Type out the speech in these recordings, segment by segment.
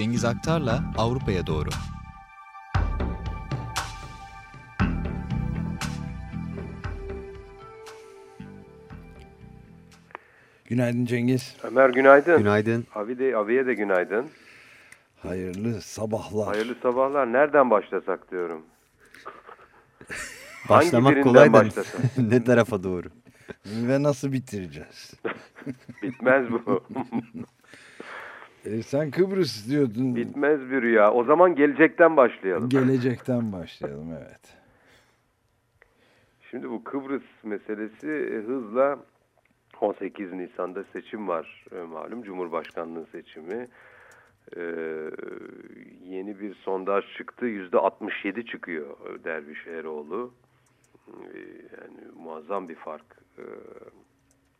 Cengiz Aktar'la Avrupa'ya doğru. Günaydın Cengiz. Ömer günaydın. Günaydın. Abi de abiye de günaydın. Hayırlı sabahlar. Hayırlı sabahlar. Nereden başlasak diyorum. Başlamak kolay da ne tarafa doğru? Ve nasıl bitireceğiz? Bitmez bu. E, sen Kıbrıs diyordun. Bitmez bir rüya. O zaman gelecekten başlayalım. Gelecekten başlayalım evet. Şimdi bu Kıbrıs meselesi e, hızla 18 Nisan'da seçim var e, malum Cumhurbaşkanlığı seçimi. Ee, yeni bir sondaj çıktı yüzde 67 çıkıyor Derviş Eroğlu. Ee, yani muazzam bir fark. Ee,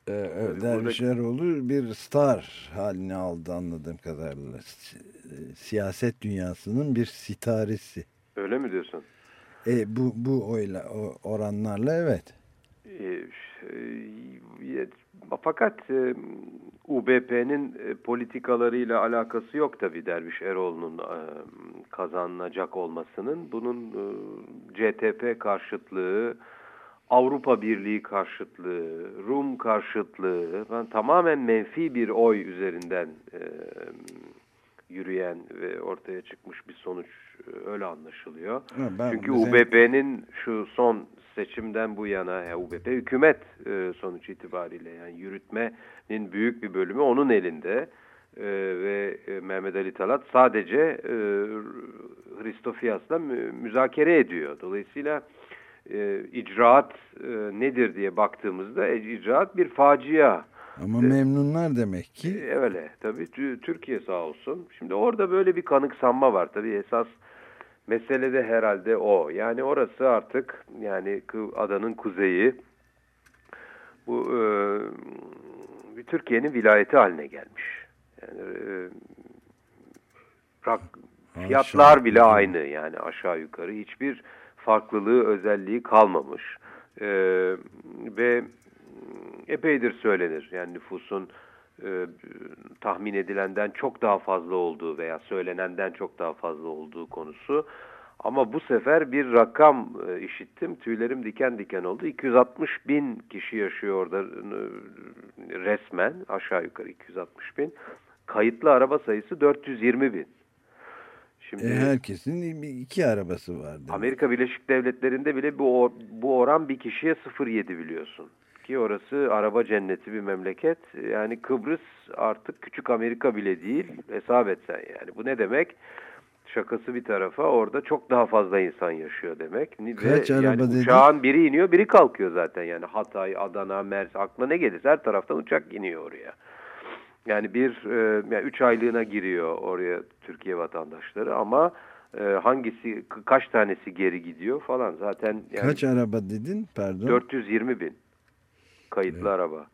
Ee, evet, Tabii Derviş Eroğlu bir star halini aldı anladığım kadarıyla. E, Siyaset dünyasının bir sitaresi. öyle mi diyorsun? E, bu bu oyla o oranlarla evet. Ee, şey, fakat e, UBP'nin e, politikalarıyla alakası yok tabii Derviş Eroğlu'nun e, kazanacak olmasının. Bunun e, CTP karşıtlığı, Avrupa Birliği karşıtlığı, Rum karşıtlığı falan tamamen menfi bir oy üzerinden e, yürüyen ve ortaya çıkmış bir sonuç öyle anlaşılıyor. Ha, ben Çünkü UBP'nin şu son seçimden bu yana ya UBP hükümet e, sonuç itibariyle yani yürütmenin büyük bir bölümü onun elinde E, ve Mehmet Ali Talat sadece e, Hristofiyas'la mü- müzakere ediyor. Dolayısıyla e, icraat e, nedir diye baktığımızda e, icraat bir facia. Ama memnunlar demek ki. E, Öyle tabii Tü- Türkiye sağ olsun. Şimdi orada böyle bir kanıksanma var tabii esas mesele de herhalde o. Yani orası artık yani adanın kuzeyi bu e, Türkiye'nin vilayeti haline gelmiş. Yani e, rak- fiyatlar bile aynı yani aşağı yukarı hiçbir farklılığı özelliği kalmamış. E, ve epeydir söylenir. Yani nüfusun e, tahmin edilenden çok daha fazla olduğu veya söylenenden çok daha fazla olduğu konusu. Ama bu sefer bir rakam e, işittim. Tüylerim diken diken oldu. 260 bin kişi yaşıyor orada e, resmen. Aşağı yukarı 260 bin. Kayıtlı araba sayısı 420 bin. Şimdi E, herkesin iki arabası var. demek. Amerika Birleşik Devletleri'nde bile bu, or- bu oran bir kişiye 0.7 biliyorsun. Ki orası araba cenneti bir memleket. Yani Kıbrıs artık küçük Amerika bile değil. Hesap etsen yani. Bu ne demek? Şakası bir tarafa orada çok daha fazla insan yaşıyor demek. Kaç Ve araba yani dedin? uçağın biri iniyor biri kalkıyor zaten. Yani Hatay, Adana, Mersin aklına ne gelirse her taraftan uçak iniyor oraya. Yani bir e, yani üç aylığına giriyor oraya Türkiye vatandaşları ama e, hangisi kaç tanesi geri gidiyor falan zaten yani Kaç araba dedin? Pardon. 420 bin kayıtlı Evet. araba.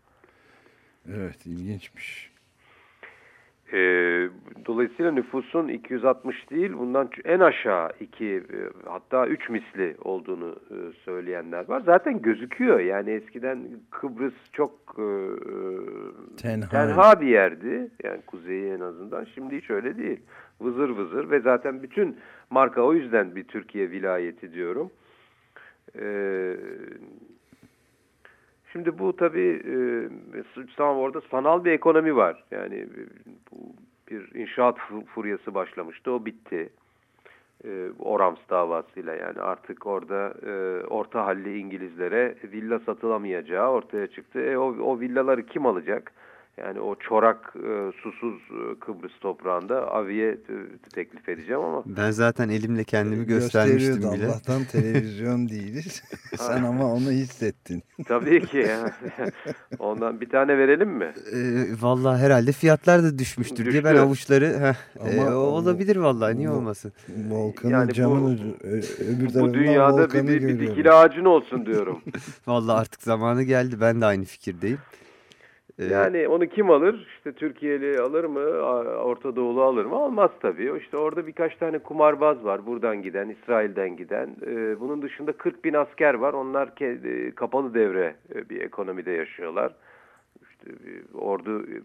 Evet ilginçmiş. E, dolayısıyla nüfusun 260 değil bundan en aşağı 2 e, hatta 3 misli olduğunu e, söyleyenler var. Zaten gözüküyor yani eskiden Kıbrıs çok e, Tenha. tenha bir yerdi. Yani kuzeyi en azından. Şimdi hiç öyle değil. Vızır vızır ve zaten bütün marka o yüzden bir Türkiye vilayeti diyorum. Ee, şimdi bu tabii e, orada sanal bir ekonomi var. Yani bu bir inşaat fu- furyası başlamıştı. O bitti. E, Orams davasıyla yani artık orada e, orta halli İngilizlere villa satılamayacağı ortaya çıktı. E, o, o villaları kim alacak? Yani o çorak, e, susuz e, Kıbrıs toprağında aviye e, teklif edeceğim ama Ben zaten elimle kendimi göstermiştim bile. Allah'tan televizyon değiliz. Sen ama onu hissettin. tabii ki ya. ondan bir tane verelim mi? Ee, vallahi herhalde fiyatlar da düşmüştür diye ben Düştü. avuçları heh, Ama e, olabilir vallahi niye olmasın. Volkanın Yani bu- camın ucu- öbür Bu dünyada bir, bir, dikili ağacın olsun diyorum. Vallahi artık zamanı geldi ben de aynı fikirdeyim. Ee, Yani onu kim alır? İşte Türkiye'li alır mı? Orta Doğulu alır mı? Almaz tabii. İşte orada birkaç tane kumarbaz var. Buradan giden, İsrail'den giden. Ee, bunun dışında 40 bin asker var. Onlar e, kapalı devre e, bir ekonomide yaşıyorlar. İşte ordu e,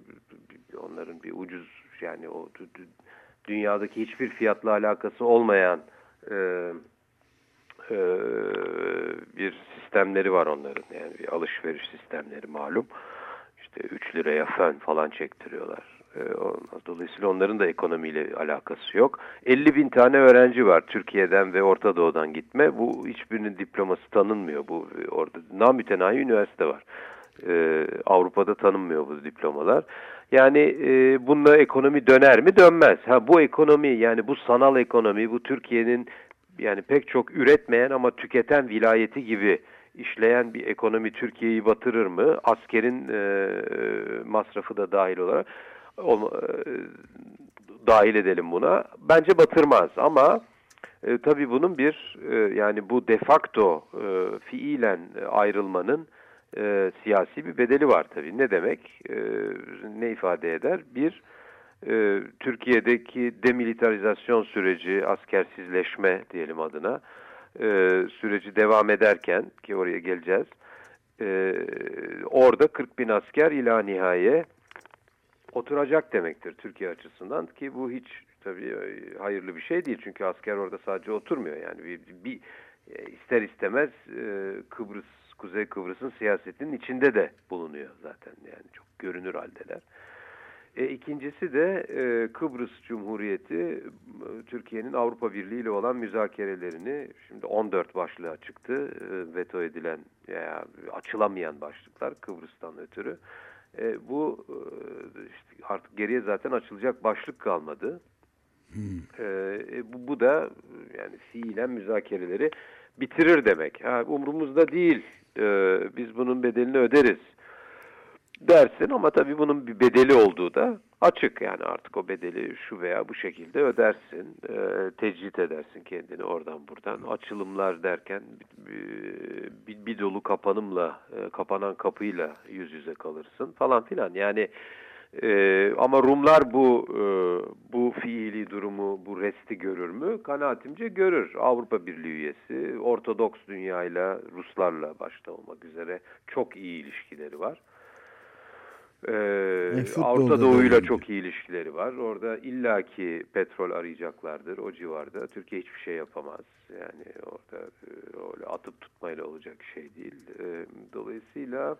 onların bir ucuz yani o dünyadaki hiçbir fiyatla alakası olmayan bir sistemleri var onların. Yani bir alışveriş sistemleri malum. İşte 3 liraya fön falan çektiriyorlar. E, dolayısıyla onların da ekonomiyle alakası yok. 50 bin tane öğrenci var Türkiye'den ve Orta Doğu'dan gitme. Bu hiçbirinin diploması tanınmıyor. Bu orada namütenayi üniversite var. Ee, Avrupa'da tanınmıyor bu diplomalar. Yani e, bununla ekonomi döner mi? Dönmez. Ha bu ekonomi yani bu sanal ekonomi, bu Türkiye'nin yani pek çok üretmeyen ama tüketen vilayeti gibi işleyen bir ekonomi Türkiye'yi batırır mı? Askerin e, masrafı da dahil olarak o, e, dahil edelim buna. Bence batırmaz ama e, tabii bunun bir e, yani bu defakto e, fiilen ayrılmanın e, siyasi bir bedeli var tabii. Ne demek? E, ne ifade eder? Bir, e, Türkiye'deki demilitarizasyon süreci, askersizleşme diyelim adına e, süreci devam ederken ki oraya geleceğiz. E, orada 40 bin asker ila nihaye oturacak demektir Türkiye açısından ki bu hiç tabii e, hayırlı bir şey değil çünkü asker orada sadece oturmuyor yani bir, bir e, ister istemez e, Kıbrıs Kuzey Kıbrıs'ın siyasetinin içinde de bulunuyor zaten yani çok görünür haldeler. E, ikincisi de e, Kıbrıs Cumhuriyeti e, Türkiye'nin Avrupa Birliği ile olan müzakerelerini şimdi 14 başlığa çıktı. E, veto edilen veya açılamayan başlıklar Kıbrıs'tan ötürü. E, bu e, işte artık geriye zaten açılacak başlık kalmadı. Hmm. E, bu, bu da yani fiilen müzakereleri bitirir demek. Ha, umurumuzda değil. E, biz bunun bedelini öderiz dersin ama tabii bunun bir bedeli olduğu da açık yani artık o bedeli şu veya bu şekilde ödersin, e, tecrit edersin kendini oradan buradan. Açılımlar derken bir, bir, dolu kapanımla, e, kapanan kapıyla yüz yüze kalırsın falan filan. Yani e, ama Rumlar bu e, bu fiili durumu, bu resti görür mü? Kanaatimce görür. Avrupa Birliği üyesi, Ortodoks dünyayla, Ruslarla başta olmak üzere çok iyi ilişkileri var. Ee, Avrupa Doğu'yla çok iyi ilişkileri var. Orada illaki petrol arayacaklardır o civarda. Türkiye hiçbir şey yapamaz. Yani orada e, öyle atıp tutmayla olacak şey değil. E, dolayısıyla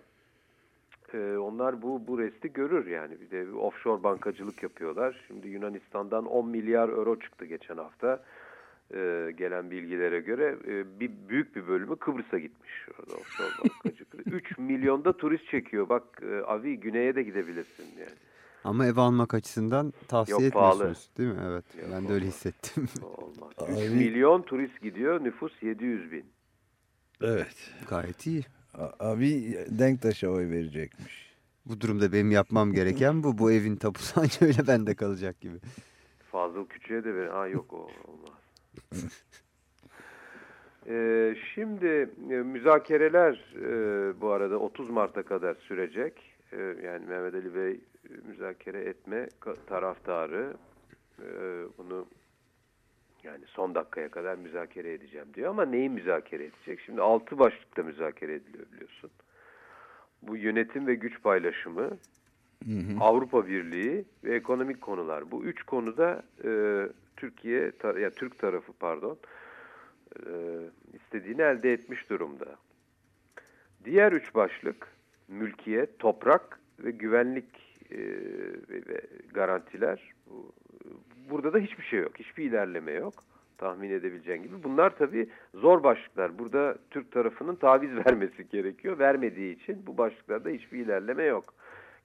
e, onlar bu bu resti görür yani. Bir de offshore bankacılık yapıyorlar. Şimdi Yunanistan'dan 10 milyar euro çıktı geçen hafta e, gelen bilgilere göre e, bir büyük bir bölümü Kıbrıs'a gitmiş. Orada offshore bankacılık. 3 milyonda turist çekiyor. Bak e, Avi güneye de gidebilirsin yani. Ama ev almak açısından tavsiye Yok, etmiyorsunuz değil mi? Evet. Yok, ben de olmaz. öyle hissettim. Olmaz. 3 milyon turist gidiyor. Nüfus 700 bin. Evet. Gayet iyi. Abi Denktaş'a oy verecekmiş. Bu durumda benim yapmam gereken bu. Bu evin tapusu anca öyle bende kalacak gibi. Fazıl Küçük'e de ver. Ha yok o olmaz. Ee, şimdi e, müzakereler e, bu arada 30 Mart'a kadar sürecek. E, yani Mehmet Ali Bey e, müzakere etme taraftarı. E, bunu yani son dakikaya kadar müzakere edeceğim diyor ama neyi müzakere edecek? Şimdi altı başlıkta müzakere ediliyor biliyorsun. Bu yönetim ve güç paylaşımı, hı. Avrupa Birliği ve ekonomik konular. Bu üç konuda e, Türkiye, ya yani Türk tarafı pardon, e, istediğini elde etmiş durumda. Diğer üç başlık, mülkiyet, toprak ve güvenlik e, ve garantiler. Burada da hiçbir şey yok, hiçbir ilerleme yok tahmin edebileceğin gibi. Bunlar tabii zor başlıklar. Burada Türk tarafının taviz vermesi gerekiyor. Vermediği için bu başlıklarda hiçbir ilerleme yok.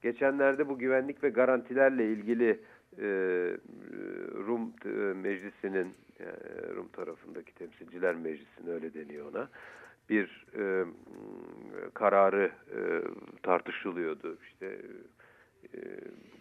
Geçenlerde bu güvenlik ve garantilerle ilgili e, Rum e, meclisinin e, Rum tarafındaki temsilciler meclisinin öyle deniyor ona bir e, kararı e, tartışılıyordu. İşte e,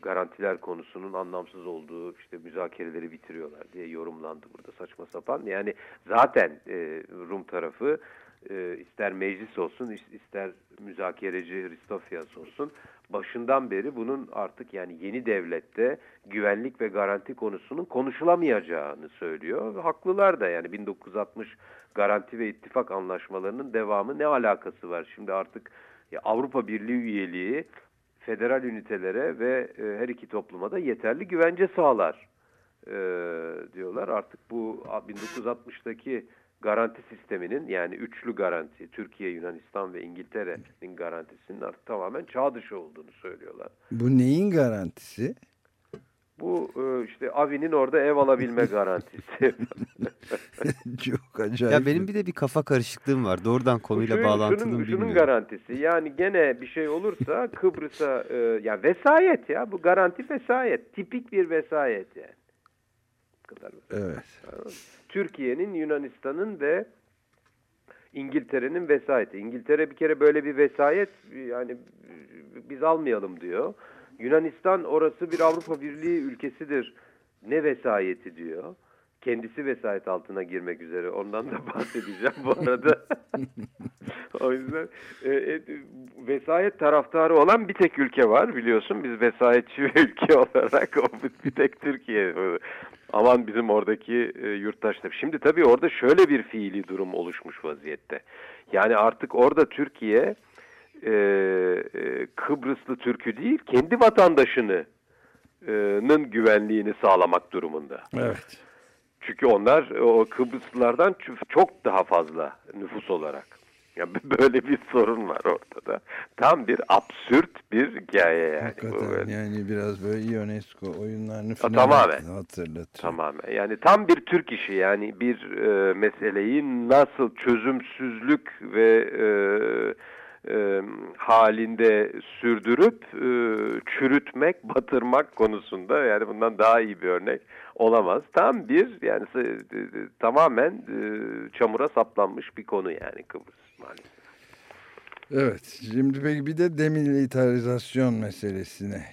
garantiler konusunun anlamsız olduğu işte müzakereleri bitiriyorlar diye yorumlandı burada saçma sapan. Yani zaten e, Rum tarafı e, ister meclis olsun ister müzakereci Ristofias olsun başından beri bunun artık yani yeni devlette güvenlik ve garanti konusunun konuşulamayacağını söylüyor. Haklılar da yani 1960 garanti ve ittifak anlaşmalarının devamı ne alakası var? Şimdi artık ya Avrupa Birliği üyeliği federal ünitelere ve e, her iki topluma da yeterli güvence sağlar. e, diyorlar. Artık bu 1960'daki garanti sisteminin yani üçlü garanti Türkiye, Yunanistan ve İngiltere'nin garantisinin artık tamamen çağ dışı olduğunu söylüyorlar. Bu neyin garantisi? Bu e, işte Avi'nin orada ev alabilme garantisi. Çok acayip. Ya benim bir de bir kafa karışıklığım var. Doğrudan konuyla şunun, bağlantılı şunun, mı şunun bilmiyorum. garantisi yani gene bir şey olursa Kıbrıs'a e, ya vesayet ya bu garanti vesayet tipik bir vesayet yani. Bu kadar. Evet. Türkiye'nin, Yunanistan'ın ve İngiltere'nin vesayeti. İngiltere bir kere böyle bir vesayet yani biz almayalım diyor. Yunanistan orası bir Avrupa Birliği ülkesidir. Ne vesayeti diyor. Kendisi vesayet altına girmek üzere. Ondan da bahsedeceğim bu arada. o yüzden e, e, vesayet taraftarı olan bir tek ülke var biliyorsun. Biz vesayetçi bir ülke olarak o bir tek Türkiye. Aman bizim oradaki e, yurttaşlar. Şimdi tabii orada şöyle bir fiili durum oluşmuş vaziyette. Yani artık orada Türkiye e, e, Kıbrıslı Türk'ü değil kendi vatandaşının güvenliğini sağlamak durumunda. Evet. Çünkü onlar o Kıbrıslılardan çok daha fazla nüfus olarak. Yani böyle bir sorun var ortada. Tam bir absürt bir hikaye yani. Hakikaten yani biraz böyle UNESCO oyunlarını falan tamamen. hatırlatıyor. Tamamen. Yani tam bir Türk işi yani bir e, meseleyi nasıl çözümsüzlük ve e, e, halinde sürdürüp e, çürütmek, batırmak konusunda yani bundan daha iyi bir örnek olamaz. Tam bir yani tamamen e, çamura saplanmış bir konu yani Kıbrıs maalesef. Evet. Şimdi peki bir de demilitarizasyon meselesine.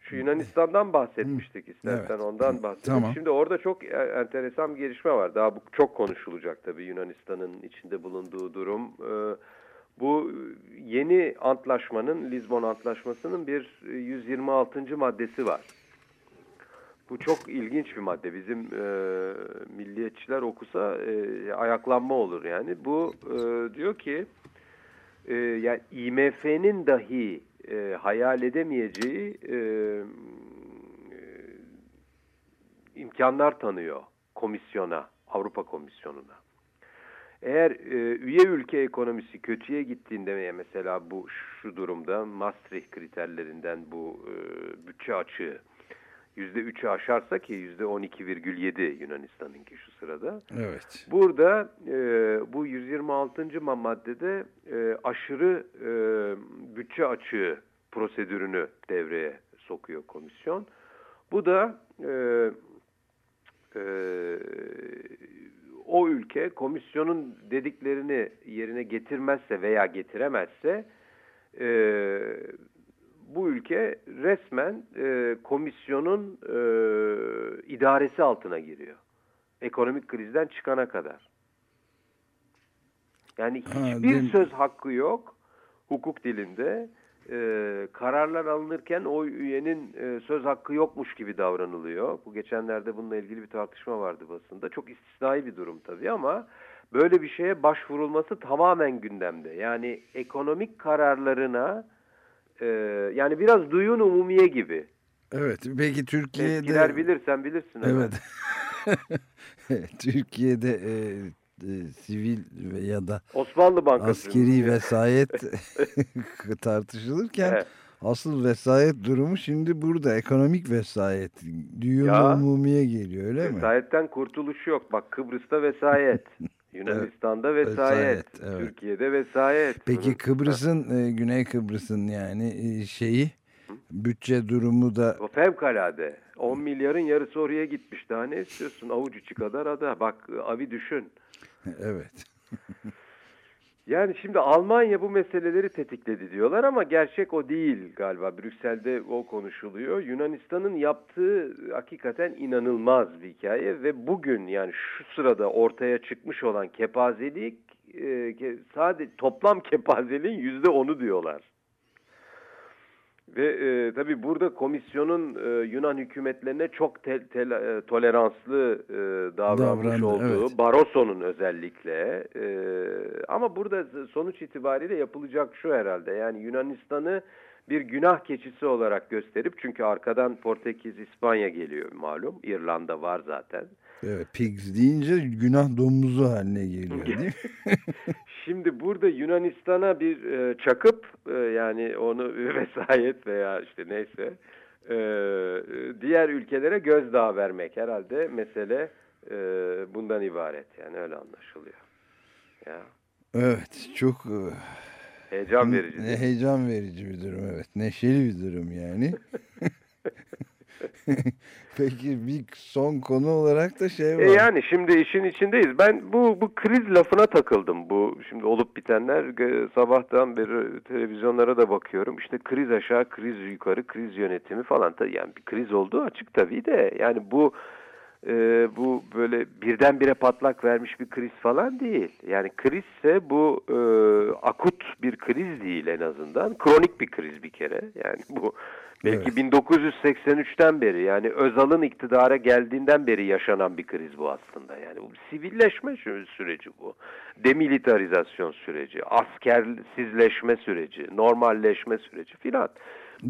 Şu Yunanistan'dan bahsetmiştik istersen Evet. ondan bahsedelim. Tamam. Şimdi orada çok e, enteresan bir gelişme var. Daha bu çok konuşulacak tabii Yunanistan'ın içinde bulunduğu durum. Ee, bu yeni antlaşmanın, Lizbon Antlaşması'nın bir e, 126. maddesi var. Bu çok ilginç bir madde. Bizim e, milliyetçiler okusa e, ayaklanma olur yani. Bu e, diyor ki e, yani IMF'nin dahi e, hayal edemeyeceği e, e, imkanlar tanıyor komisyona, Avrupa Komisyonu'na. Eğer e, üye ülke ekonomisi kötüye gittiğinde mesela bu şu durumda Maastricht kriterlerinden bu e, bütçe açığı %3'ü aşarsa ki %12,7 Yunanistan'ınki şu sırada. Evet. Burada e, bu 126. ma- maddede e, aşırı e, bütçe açığı prosedürünü devreye sokuyor komisyon. Bu da e, e, o ülke komisyonun dediklerini yerine getirmezse veya getiremezse e, bu ülke resmen e, komisyonun e, idaresi altına giriyor. Ekonomik krizden çıkana kadar. Yani Ha, hiçbir değil- söz hakkı yok hukuk dilinde. E, kararlar alınırken o üyenin e, söz hakkı yokmuş gibi davranılıyor. Bu geçenlerde bununla ilgili bir tartışma vardı basında. Çok istisnai bir durum tabii ama böyle bir şeye başvurulması tamamen gündemde. Yani ekonomik kararlarına e, yani biraz duyun umumiye gibi. Evet. Peki Türkiye'de Eskiler bilir sen bilirsin. Evet. Türkiye'de e, e, sivil ya da Osmanlı Bankası. askeri vesayet tartışılırken Evet. asıl vesayet durumu şimdi burada ekonomik vesayet düğün Ya. umumiye geliyor öyle mi? Vesayetten kurtuluş yok. Bak Kıbrıs'ta vesayet. Yunanistan'da vesayet. Vesayet, evet. Türkiye'de vesayet. Peki Kıbrıs'ın e, Güney Kıbrıs'ın yani e, şeyi bütçe durumu da O fevkalade. 10 milyarın yarısı oraya gitmiş. Daha ne istiyorsun? Avuç içi kadar ada. Bak abi düşün. evet. Yani şimdi Almanya bu meseleleri tetikledi diyorlar ama gerçek o değil galiba. Brüksel'de o konuşuluyor. Yunanistan'ın yaptığı hakikaten inanılmaz bir hikaye ve bugün yani şu sırada ortaya çıkmış olan kepazelik e, sadece toplam kepazeliğin yüzde onu diyorlar. Ve e, tabii burada komisyonun e, Yunan hükümetlerine çok te- te- e, toleranslı e, davranmış Davrandı, olduğu, evet. Barroso'nun özellikle. e, ama burada sonuç itibariyle yapılacak şu herhalde. Yani Yunanistan'ı bir günah keçisi olarak gösterip çünkü arkadan Portekiz, İspanya geliyor malum. İrlanda var zaten. Evet, pigs deyince günah domuzu haline geliyor değil mi? Şimdi burada Yunanistan'a bir e, çakıp e, yani onu vesayet veya işte neyse e, diğer ülkelere gözdağı vermek herhalde mesele e, bundan ibaret yani öyle anlaşılıyor. Ya. Evet çok e, Heyecan verici. Ne heyecan verici bir durum evet. Neşeli bir durum yani. Peki bir son konu olarak da şey var. E yani şimdi işin içindeyiz. Ben bu bu kriz lafına takıldım. Bu şimdi olup bitenler e, sabahtan beri televizyonlara da bakıyorum. İşte kriz aşağı, kriz yukarı, kriz yönetimi falan. Yani bir kriz olduğu açık tabii de. Yani bu e, bu böyle birdenbire patlak vermiş bir kriz falan değil. Yani krizse bu e, akut bir kriz değil en azından. Kronik bir kriz bir kere. Yani bu belki evet. 1983'ten beri yani Özal'ın iktidara geldiğinden beri yaşanan bir kriz bu aslında. Yani bu sivilleşme süreci bu. Demilitarizasyon süreci, askersizleşme süreci, normalleşme süreci filan.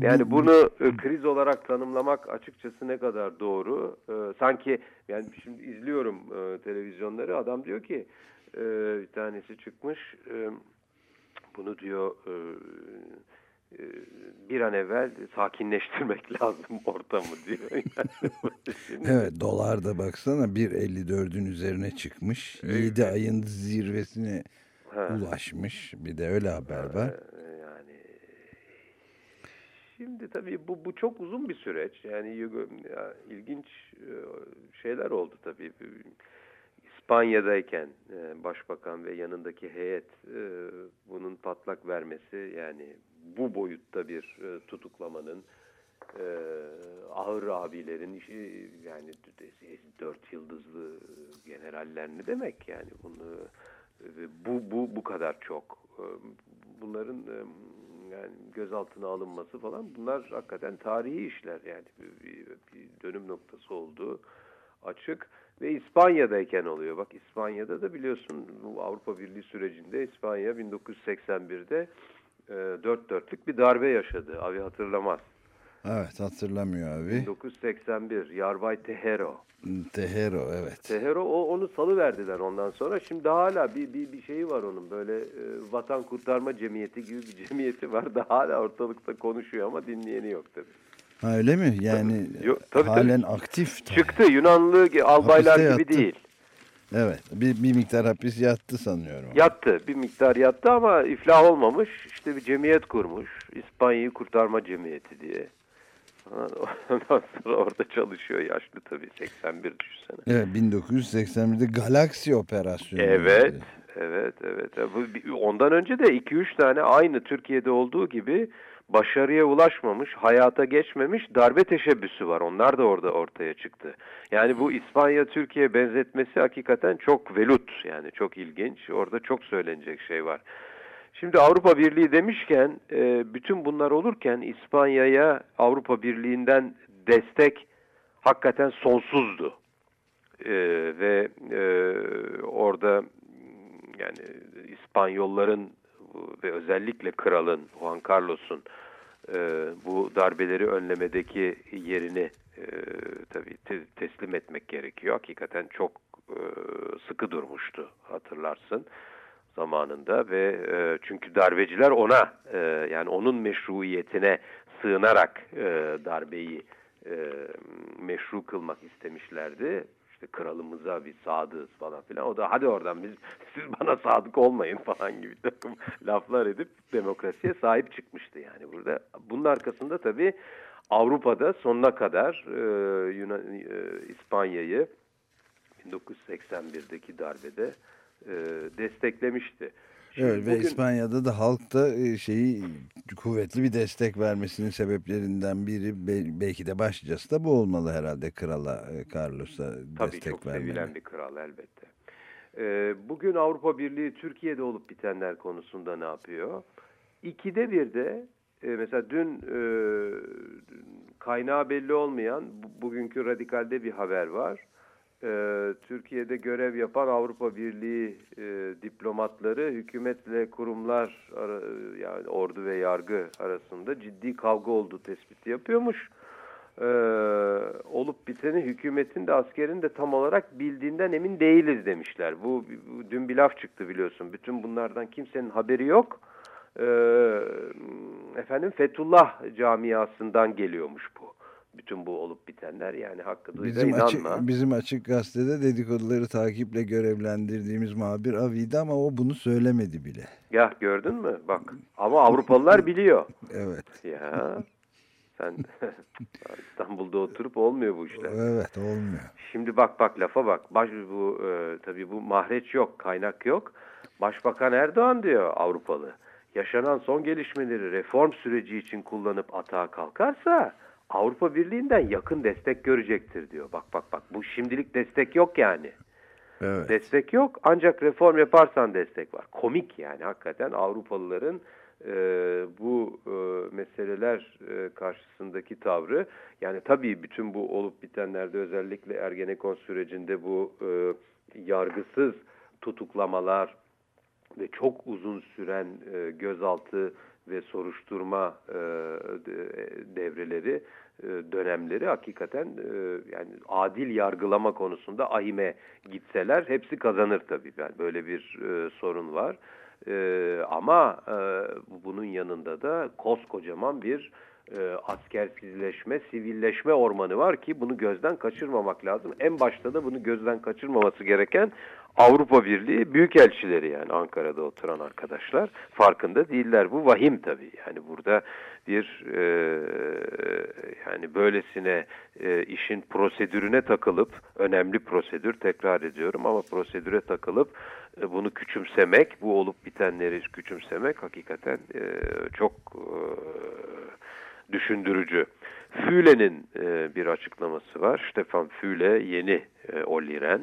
Yani bunu e, kriz olarak tanımlamak açıkçası ne kadar doğru? E, sanki yani şimdi izliyorum e, televizyonları adam diyor ki e, bir tanesi çıkmış e, bunu diyor e, bir an evvel sakinleştirmek lazım ortamı diyor. Yani. Evet dolar da baksana 1.54'ün üzerine çıkmış. Evet. 7 ayın zirvesine ha. ulaşmış. Bir de öyle haber var. Şimdi tabii bu, bu çok uzun bir süreç. Yani ya, ilginç e, şeyler oldu tabii. İspanya'dayken e, başbakan ve yanındaki heyet e, bunun patlak vermesi yani bu boyutta bir tutuklamanın ağır abilerin işi yani dört yıldızlı generaller ne demek yani bunu bu bu bu kadar çok bunların yani gözaltına alınması falan bunlar hakikaten tarihi işler yani bir, bir, bir dönüm noktası olduğu açık ve İspanya'dayken oluyor. Bak İspanya'da da biliyorsun bu Avrupa Birliği sürecinde İspanya 1981'de e, dört dörtlük bir darbe yaşadı. Abi hatırlamaz. Evet hatırlamıyor abi. 1981 Yarbay Tehero. Tehero evet. Tehero o, onu salı verdiler ondan sonra. Şimdi hala bir, bir, bir şeyi var onun böyle e, vatan kurtarma cemiyeti gibi bir cemiyeti var da hala ortalıkta konuşuyor ama dinleyeni yok tabii. Ha öyle mi? Yani Yok, tabii, halen tabii. aktif. Çıktı Yunanlı albaylar gibi değil. Evet bir, bir miktar hapis yattı sanıyorum. Yattı bir miktar yattı ama iflah olmamış. İşte bir cemiyet kurmuş. İspanya'yı kurtarma cemiyeti diye. Ondan sonra orada çalışıyor yaşlı tabii 81 düşünsene. Evet 1981'de Galaxy operasyonu. Evet. Evet, evet. Ondan önce de 2-3 tane aynı Türkiye'de olduğu gibi başarıya ulaşmamış, hayata geçmemiş darbe teşebbüsü var. Onlar da orada ortaya çıktı. Yani bu İspanya-Türkiye benzetmesi hakikaten çok velut yani çok ilginç. Orada çok söylenecek şey var. Şimdi Avrupa Birliği demişken e, bütün bunlar olurken İspanya'ya Avrupa Birliği'nden destek hakikaten sonsuzdu. E, ve e, orada yani İspanyolların ve özellikle kralın Juan Carlos'un bu darbeleri önlemedeki yerini tabii teslim etmek gerekiyor. Hakikaten çok sıkı durmuştu hatırlarsın zamanında ve e, çünkü darbeciler ona e, yani onun meşruiyetine sığınarak e, darbeyi e, meşru kılmak istemişlerdi. İşte kralımıza bir sadığız falan filan. O da hadi oradan biz siz bana sadık olmayın falan gibi takım laflar edip demokrasiye sahip çıkmıştı yani burada. Bunun arkasında tabii Avrupa'da sonuna kadar e, Yunan, e, İspanya'yı 1981'deki darbede e, desteklemişti. Şimdi evet bugün, ve İspanya'da da halk da e, şeyi kuvvetli bir destek vermesinin sebeplerinden biri belki de başlıcası da bu olmalı herhalde krala e, Carlos'a destek vermeli. Tabii çok sevilen bir kral elbette. Bugün Avrupa Birliği Türkiye'de olup bitenler konusunda ne yapıyor? İkide bir de mesela dün kaynağı belli olmayan bugünkü radikalde bir haber var e, Türkiye'de görev yapan Avrupa Birliği e, diplomatları hükümetle kurumlar ara, yani ordu ve yargı arasında ciddi kavga olduğu tespiti yapıyormuş. E, olup biteni hükümetin de askerin de tam olarak bildiğinden emin değiliz demişler. Bu, bu dün bir laf çıktı biliyorsun. Bütün bunlardan kimsenin haberi yok. E, efendim Fethullah camiasından geliyormuş bu bütün bu olup bitenler yani hakkı duyda Bizim inanma. açık, bizim açık gazetede dedikoduları takiple görevlendirdiğimiz muhabir Avi'di ama o bunu söylemedi bile. Ya gördün mü? Bak ama Avrupalılar biliyor. Evet. Ya sen İstanbul'da oturup olmuyor bu işler. Evet olmuyor. Şimdi bak bak lafa bak. Baş, bu e, tabii bu mahreç yok, kaynak yok. Başbakan Erdoğan diyor Avrupalı. Yaşanan son gelişmeleri reform süreci için kullanıp atağa kalkarsa Avrupa Birliği'nden yakın destek görecektir diyor. Bak bak bak bu şimdilik destek yok yani. Evet. Destek yok ancak reform yaparsan destek var. Komik yani hakikaten Avrupalıların e, bu e, meseleler e, karşısındaki tavrı. Yani tabii bütün bu olup bitenlerde özellikle Ergenekon sürecinde bu e, yargısız tutuklamalar ve çok uzun süren e, gözaltı ve soruşturma e, devreleri, e, dönemleri hakikaten e, yani adil yargılama konusunda ahime gitseler hepsi kazanır tabii. Yani böyle bir e, sorun var. E, ama e, bunun yanında da koskocaman bir e, askersizleşme, sivilleşme ormanı var ki bunu gözden kaçırmamak lazım. En başta da bunu gözden kaçırmaması gereken Avrupa Birliği büyükelçileri yani Ankara'da oturan arkadaşlar farkında değiller. Bu vahim tabii. Yani burada bir e, yani böylesine e, işin prosedürüne takılıp önemli prosedür tekrar ediyorum ama prosedüre takılıp e, bunu küçümsemek, bu olup bitenleri küçümsemek hakikaten e, çok e, düşündürücü. Füle'nin e, bir açıklaması var. Stefan Füle yeni e, Olli. E,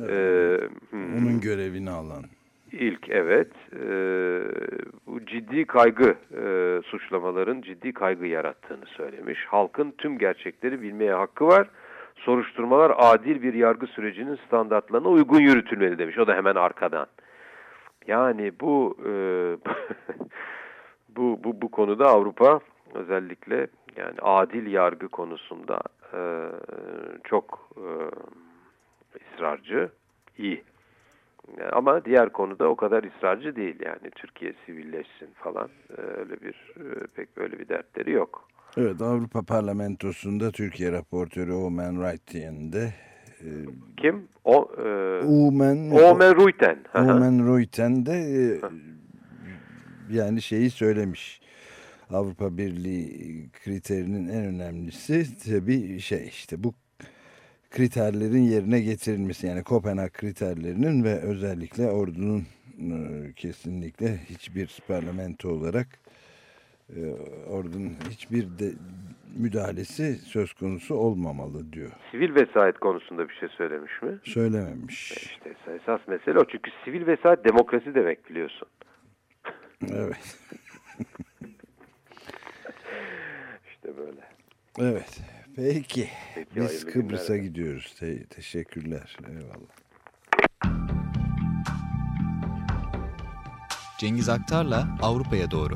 Evet. ee, Onun görevini alan. İlk evet. E, bu ciddi kaygı e, suçlamaların ciddi kaygı yarattığını söylemiş. Halkın tüm gerçekleri bilmeye hakkı var. Soruşturmalar adil bir yargı sürecinin standartlarına uygun yürütülmeli demiş. O da hemen arkadan. Yani bu e, bu, bu bu konuda Avrupa özellikle yani adil yargı konusunda e, çok e, ısrarcı, iyi. Ama diğer konuda o kadar ısrarcı değil yani Türkiye sivilleşsin falan öyle bir pek öyle bir dertleri yok. Evet Avrupa Parlamentosu'nda Türkiye raportörü Omen Reitien de e, kim? O e, Omen Omen Ruiten. Omen Ruiten de e, yani şeyi söylemiş. Avrupa Birliği kriterinin en önemlisi tabii şey işte bu kriterlerin yerine getirilmesi yani Kopenhag kriterlerinin ve özellikle ordunun e, kesinlikle hiçbir parlamento olarak e, ordunun hiçbir de müdahalesi söz konusu olmamalı diyor. Sivil vesayet konusunda bir şey söylemiş mi? Söylememiş. İşte esas mesele o çünkü sivil vesayet demokrasi demek biliyorsun. Evet. işte böyle. Evet. Peki. Peki, Biz Kıbrıs'a gidiyoruz. Te teşekkürler. Eyvallah. Cengiz Aktar'la Avrupa'ya doğru.